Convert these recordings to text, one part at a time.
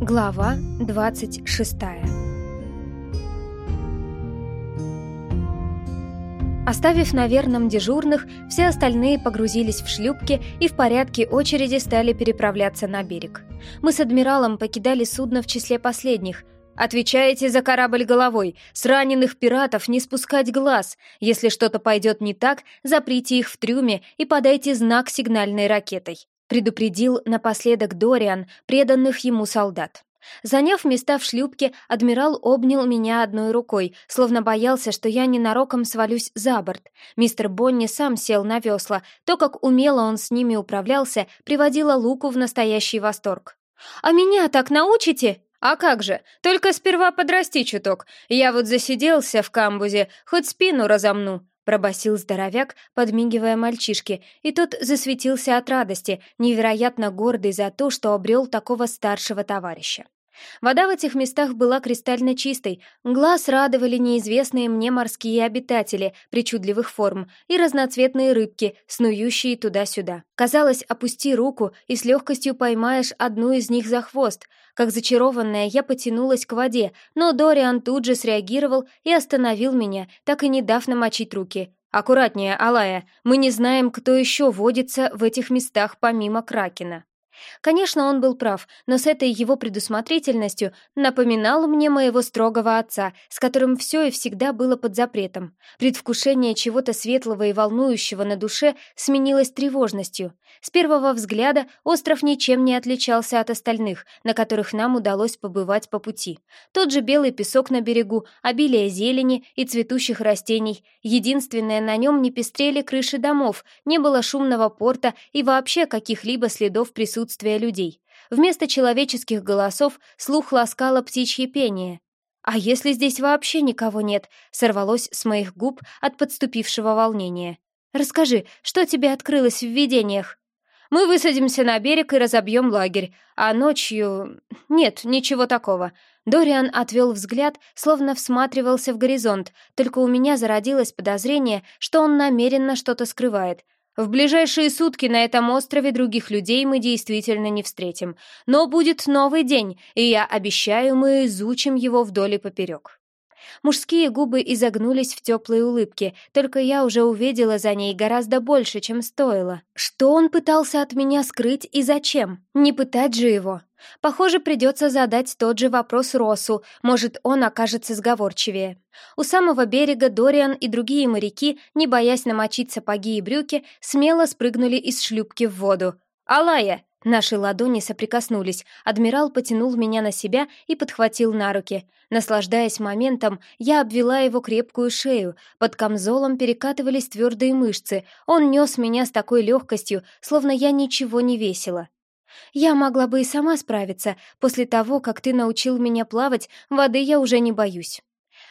Глава 26 Оставив на верном дежурных, все остальные погрузились в шлюпки и в порядке очереди стали переправляться на берег. Мы с адмиралом покидали судно в числе последних. «Отвечаете за корабль головой. С раненых пиратов не спускать глаз. Если что-то пойдет не так, заприте их в трюме и подайте знак сигнальной ракетой», предупредил напоследок Дориан преданных ему солдат. Заняв места в шлюпке, адмирал обнял меня одной рукой, словно боялся, что я ненароком свалюсь за борт. Мистер Бонни сам сел на весла. То, как умело он с ними управлялся, приводило Луку в настоящий восторг. «А меня так научите?» «А как же? Только сперва подрасти чуток. Я вот засиделся в камбузе, хоть спину разомну», пробасил здоровяк, подмигивая мальчишке, и тот засветился от радости, невероятно гордый за то, что обрел такого старшего товарища. Вода в этих местах была кристально чистой, глаз радовали неизвестные мне морские обитатели причудливых форм и разноцветные рыбки, снующие туда-сюда. Казалось, опусти руку и с легкостью поймаешь одну из них за хвост. Как зачарованная, я потянулась к воде, но Дориан тут же среагировал и остановил меня, так и не дав намочить руки. «Аккуратнее, Алая, мы не знаем, кто еще водится в этих местах помимо Кракена». Конечно, он был прав, но с этой его предусмотрительностью напоминал мне моего строгого отца, с которым все и всегда было под запретом. Предвкушение чего-то светлого и волнующего на душе сменилось тревожностью. С первого взгляда остров ничем не отличался от остальных, на которых нам удалось побывать по пути. Тот же белый песок на берегу, обилие зелени и цветущих растений. Единственное, на нем не пестрели крыши домов, не было шумного порта и вообще каких-либо следов присутствия людей. Вместо человеческих голосов слух ласкало птичье пение. «А если здесь вообще никого нет?» — сорвалось с моих губ от подступившего волнения. «Расскажи, что тебе открылось в видениях?» «Мы высадимся на берег и разобьем лагерь, а ночью... Нет, ничего такого». Дориан отвел взгляд, словно всматривался в горизонт, только у меня зародилось подозрение, что он намеренно что-то скрывает — в ближайшие сутки на этом острове других людей мы действительно не встретим. Но будет новый день, и я обещаю, мы изучим его вдоль и поперек. Мужские губы изогнулись в теплой улыбке, только я уже увидела за ней гораздо больше, чем стоило. Что он пытался от меня скрыть и зачем? Не пытать же его. Похоже, придется задать тот же вопрос Росу, может, он окажется сговорчивее. У самого берега Дориан и другие моряки, не боясь намочить сапоги и брюки, смело спрыгнули из шлюпки в воду. «Алая!» Наши ладони соприкоснулись, адмирал потянул меня на себя и подхватил на руки. Наслаждаясь моментом, я обвела его крепкую шею, под камзолом перекатывались твердые мышцы, он нес меня с такой легкостью, словно я ничего не весила. Я могла бы и сама справиться. После того, как ты научил меня плавать, воды я уже не боюсь.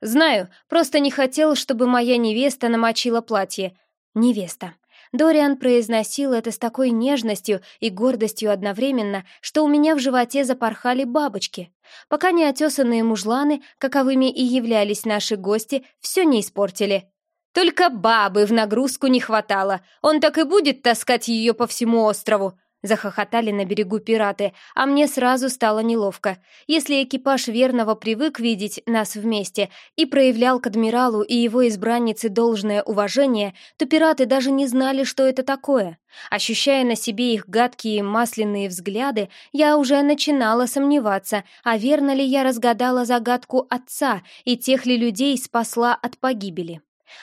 Знаю, просто не хотел, чтобы моя невеста намочила платье. Невеста. Дориан произносил это с такой нежностью и гордостью одновременно, что у меня в животе запорхали бабочки. Пока неотесанные мужланы, каковыми и являлись наши гости, все не испортили. Только бабы в нагрузку не хватало. Он так и будет таскать ее по всему острову. Захохотали на берегу пираты, а мне сразу стало неловко. Если экипаж верного привык видеть нас вместе и проявлял к адмиралу и его избраннице должное уважение, то пираты даже не знали, что это такое. Ощущая на себе их гадкие масляные взгляды, я уже начинала сомневаться, а верно ли я разгадала загадку отца и тех ли людей спасла от погибели.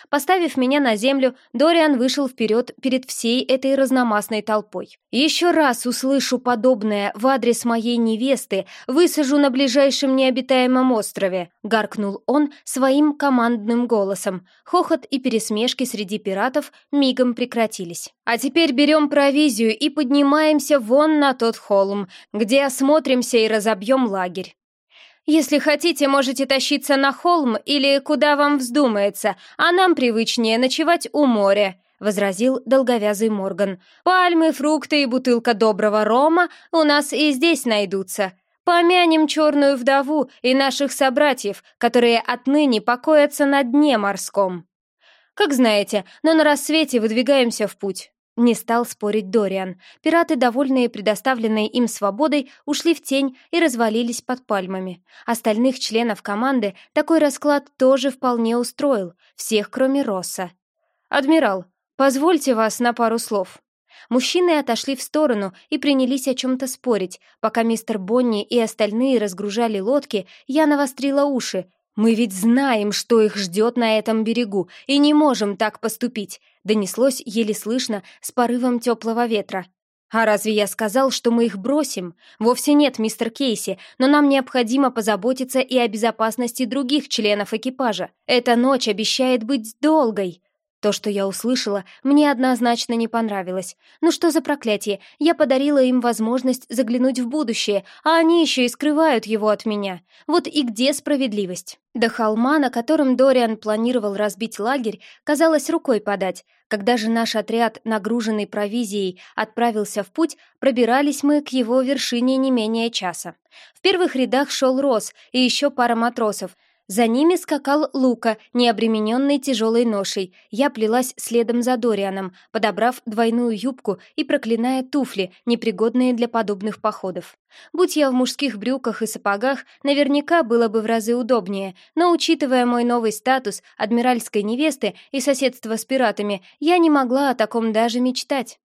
Поставив меня на землю, Дориан вышел вперед перед всей этой разномастной толпой. «Еще раз услышу подобное в адрес моей невесты, высажу на ближайшем необитаемом острове», — гаркнул он своим командным голосом. Хохот и пересмешки среди пиратов мигом прекратились. «А теперь берем провизию и поднимаемся вон на тот холм, где осмотримся и разобьем лагерь. Если хотите, можете тащиться на холм или куда вам вздумается, а нам привычнее ночевать у моря», — возразил долговязый Морган. «Пальмы, фрукты и бутылка доброго рома у нас и здесь найдутся. Помянем черную вдову и наших собратьев, которые отныне покоятся на дне морском. Как знаете, но на рассвете выдвигаемся в путь». Не стал спорить Дориан. Пираты, довольные предоставленной им свободой, ушли в тень и развалились под пальмами. Остальных членов команды такой расклад тоже вполне устроил, всех кроме Росса. «Адмирал, позвольте вас на пару слов». Мужчины отошли в сторону и принялись о чем-то спорить. Пока мистер Бонни и остальные разгружали лодки, я навострила уши. «Мы ведь знаем, что их ждет на этом берегу, и не можем так поступить донеслось еле слышно с порывом теплого ветра. «А разве я сказал, что мы их бросим? Вовсе нет, мистер Кейси, но нам необходимо позаботиться и о безопасности других членов экипажа. Эта ночь обещает быть долгой». То, что я услышала, мне однозначно не понравилось. Ну что за проклятие? Я подарила им возможность заглянуть в будущее, а они еще и скрывают его от меня. Вот и где справедливость? До холма, на котором Дориан планировал разбить лагерь, казалось рукой подать. Когда же наш отряд, нагруженный провизией, отправился в путь, пробирались мы к его вершине не менее часа. В первых рядах шел Рос и еще пара матросов — за ними скакал Лука, не обремененный тяжелой ношей. Я плелась следом за Дорианом, подобрав двойную юбку и проклиная туфли, непригодные для подобных походов. Будь я в мужских брюках и сапогах, наверняка было бы в разы удобнее, но, учитывая мой новый статус адмиральской невесты и соседство с пиратами, я не могла о таком даже мечтать.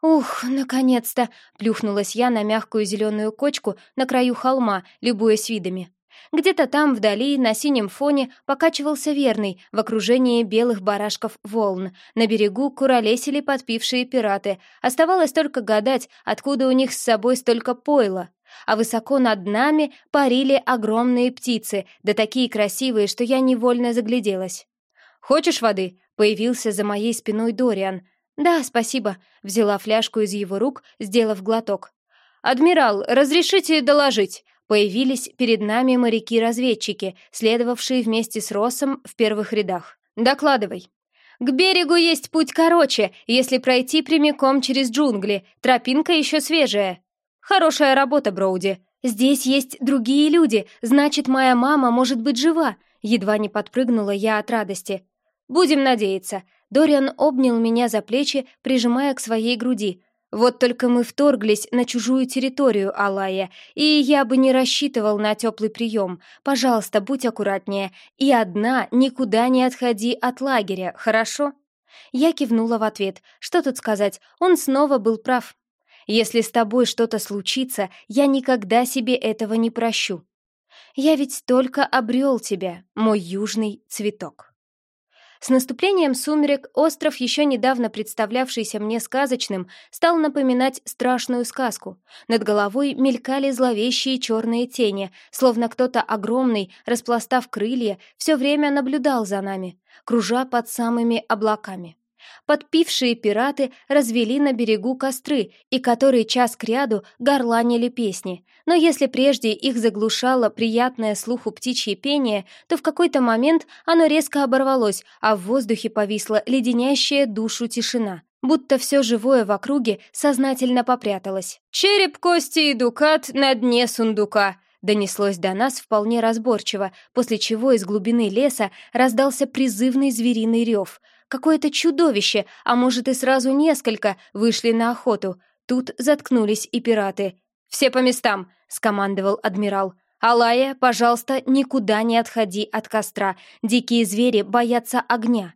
«Ух, наконец-то!» — плюхнулась я на мягкую зеленую кочку на краю холма, любуясь видами. Где-то там, вдали, на синем фоне, покачивался верный в окружении белых барашков волн. На берегу куролесили подпившие пираты. Оставалось только гадать, откуда у них с собой столько пойла. А высоко над нами парили огромные птицы, да такие красивые, что я невольно загляделась. «Хочешь воды?» — появился за моей спиной Дориан. «Да, спасибо», — взяла фляжку из его рук, сделав глоток. «Адмирал, разрешите доложить?» Появились перед нами моряки-разведчики, следовавшие вместе с Россом в первых рядах. «Докладывай». «К берегу есть путь короче, если пройти прямиком через джунгли. Тропинка еще свежая». «Хорошая работа, Броуди. Здесь есть другие люди, значит, моя мама может быть жива». Едва не подпрыгнула я от радости. «Будем надеяться». Дориан обнял меня за плечи, прижимая к своей груди. Вот только мы вторглись на чужую территорию Алая, и я бы не рассчитывал на теплый прием. Пожалуйста, будь аккуратнее. И одна никуда не отходи от лагеря, хорошо?» Я кивнула в ответ. Что тут сказать, он снова был прав. «Если с тобой что-то случится, я никогда себе этого не прощу. Я ведь только обрел тебя, мой южный цветок». С наступлением сумерек остров, еще недавно представлявшийся мне сказочным, стал напоминать страшную сказку. Над головой мелькали зловещие черные тени, словно кто-то огромный, распластав крылья, все время наблюдал за нами, кружа под самыми облаками. Подпившие пираты развели на берегу костры и который час кряду горланили песни. Но если прежде их заглушало приятное слуху птичье пение, то в какой-то момент оно резко оборвалось, а в воздухе повисла леденящая душу тишина будто все живое в округе сознательно попряталось. «Череп, кости и дукат на дне сундука!» донеслось до нас вполне разборчиво, после чего из глубины леса раздался призывный звериный рев — Какое-то чудовище, а может и сразу несколько, вышли на охоту. Тут заткнулись и пираты. «Все по местам!» — скомандовал адмирал. «Алая, пожалуйста, никуда не отходи от костра. Дикие звери боятся огня».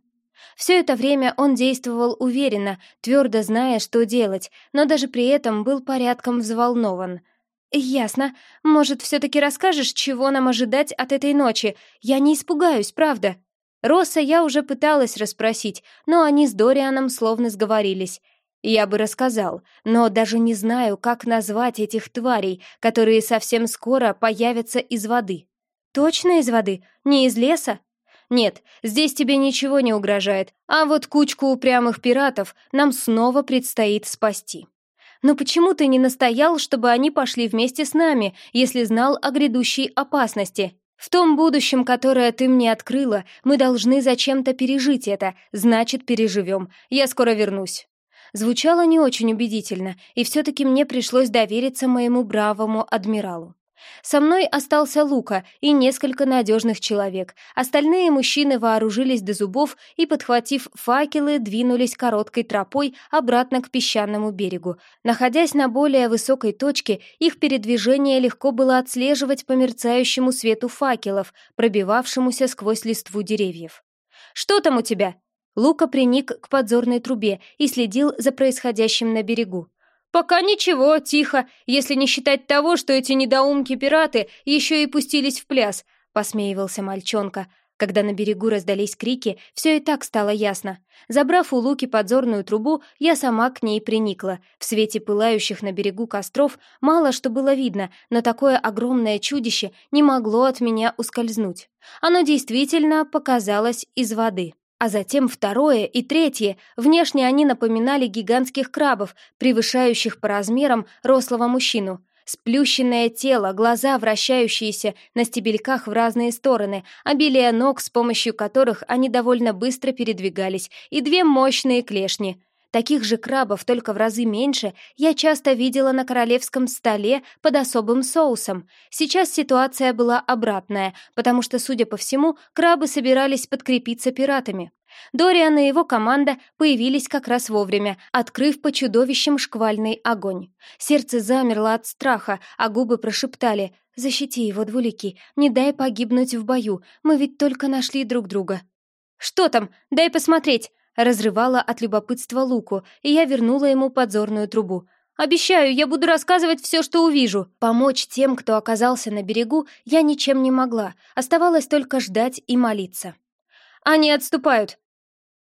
Все это время он действовал уверенно, твердо зная, что делать, но даже при этом был порядком взволнован. «Ясно. Может, все-таки расскажешь, чего нам ожидать от этой ночи? Я не испугаюсь, правда?» Росса я уже пыталась расспросить, но они с Дорианом словно сговорились. Я бы рассказал, но даже не знаю, как назвать этих тварей, которые совсем скоро появятся из воды. Точно из воды? Не из леса? Нет, здесь тебе ничего не угрожает, а вот кучку упрямых пиратов нам снова предстоит спасти. Но почему ты не настоял, чтобы они пошли вместе с нами, если знал о грядущей опасности? В том будущем, которое ты мне открыла, мы должны зачем-то пережить это, значит, переживем. Я скоро вернусь». Звучало не очень убедительно, и все-таки мне пришлось довериться моему бравому адмиралу. Со мной остался Лука и несколько надежных человек. Остальные мужчины вооружились до зубов и, подхватив факелы, двинулись короткой тропой обратно к песчаному берегу. Находясь на более высокой точке, их передвижение легко было отслеживать по мерцающему свету факелов, пробивавшемуся сквозь листву деревьев. «Что там у тебя?» Лука приник к подзорной трубе и следил за происходящим на берегу. «Пока ничего, тихо, если не считать того, что эти недоумки-пираты еще и пустились в пляс», — посмеивался мальчонка. Когда на берегу раздались крики, все и так стало ясно. Забрав у Луки подзорную трубу, я сама к ней приникла. В свете пылающих на берегу костров мало что было видно, но такое огромное чудище не могло от меня ускользнуть. Оно действительно показалось из воды. А затем второе и третье. Внешне они напоминали гигантских крабов, превышающих по размерам рослого мужчину. Сплющенное тело, глаза, вращающиеся на стебельках в разные стороны, обилие ног, с помощью которых они довольно быстро передвигались, и две мощные клешни — Таких же крабов, только в разы меньше, я часто видела на королевском столе под особым соусом. Сейчас ситуация была обратная, потому что, судя по всему, крабы собирались подкрепиться пиратами. Дориан и его команда появились как раз вовремя, открыв по чудовищам шквальный огонь. Сердце замерло от страха, а губы прошептали «Защити его, двуликий, не дай погибнуть в бою, мы ведь только нашли друг друга». «Что там? Дай посмотреть!» Разрывала от любопытства Луку, и я вернула ему подзорную трубу. «Обещаю, я буду рассказывать все, что увижу». Помочь тем, кто оказался на берегу, я ничем не могла. Оставалось только ждать и молиться. «Они отступают».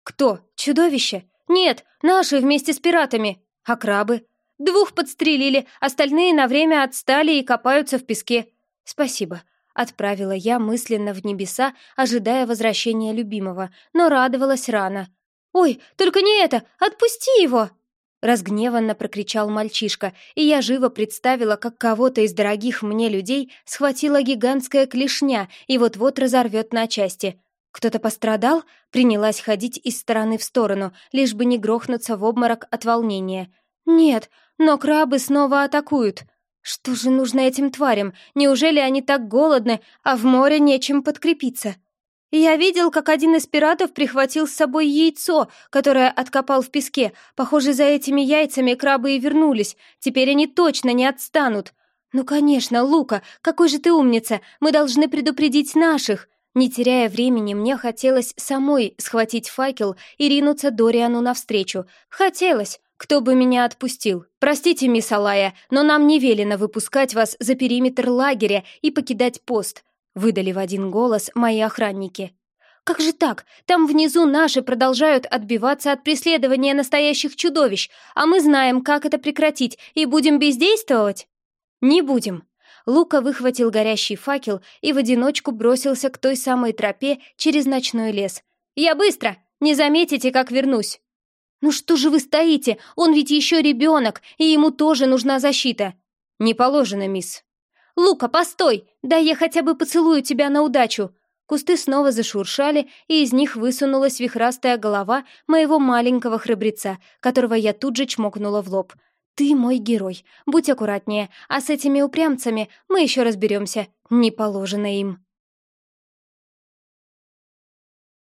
«Кто? Чудовище?» «Нет, наши вместе с пиратами». «А крабы?» «Двух подстрелили, остальные на время отстали и копаются в песке». «Спасибо», — отправила я мысленно в небеса, ожидая возвращения любимого, но радовалась рано. «Ой, только не это! Отпусти его!» Разгневанно прокричал мальчишка, и я живо представила, как кого-то из дорогих мне людей схватила гигантская клешня и вот-вот разорвет на части. Кто-то пострадал? Принялась ходить из стороны в сторону, лишь бы не грохнуться в обморок от волнения. «Нет, но крабы снова атакуют!» «Что же нужно этим тварям? Неужели они так голодны, а в море нечем подкрепиться?» Я видел, как один из пиратов прихватил с собой яйцо, которое откопал в песке. Похоже, за этими яйцами крабы и вернулись. Теперь они точно не отстанут. Ну, конечно, Лука, какой же ты умница. Мы должны предупредить наших. Не теряя времени, мне хотелось самой схватить факел и ринуться Дориану навстречу. Хотелось. Кто бы меня отпустил? Простите, мисс Алая, но нам не велено выпускать вас за периметр лагеря и покидать пост выдали в один голос мои охранники. «Как же так? Там внизу наши продолжают отбиваться от преследования настоящих чудовищ, а мы знаем, как это прекратить, и будем бездействовать?» «Не будем». Лука выхватил горящий факел и в одиночку бросился к той самой тропе через ночной лес. «Я быстро! Не заметите, как вернусь!» «Ну что же вы стоите? Он ведь еще ребенок, и ему тоже нужна защита!» «Не положено, мисс», «Лука, постой! Дай я хотя бы поцелую тебя на удачу!» Кусты снова зашуршали, и из них высунулась вихрастая голова моего маленького храбреца, которого я тут же чмокнула в лоб. «Ты мой герой. Будь аккуратнее, а с этими упрямцами мы еще разберемся. Не положено им».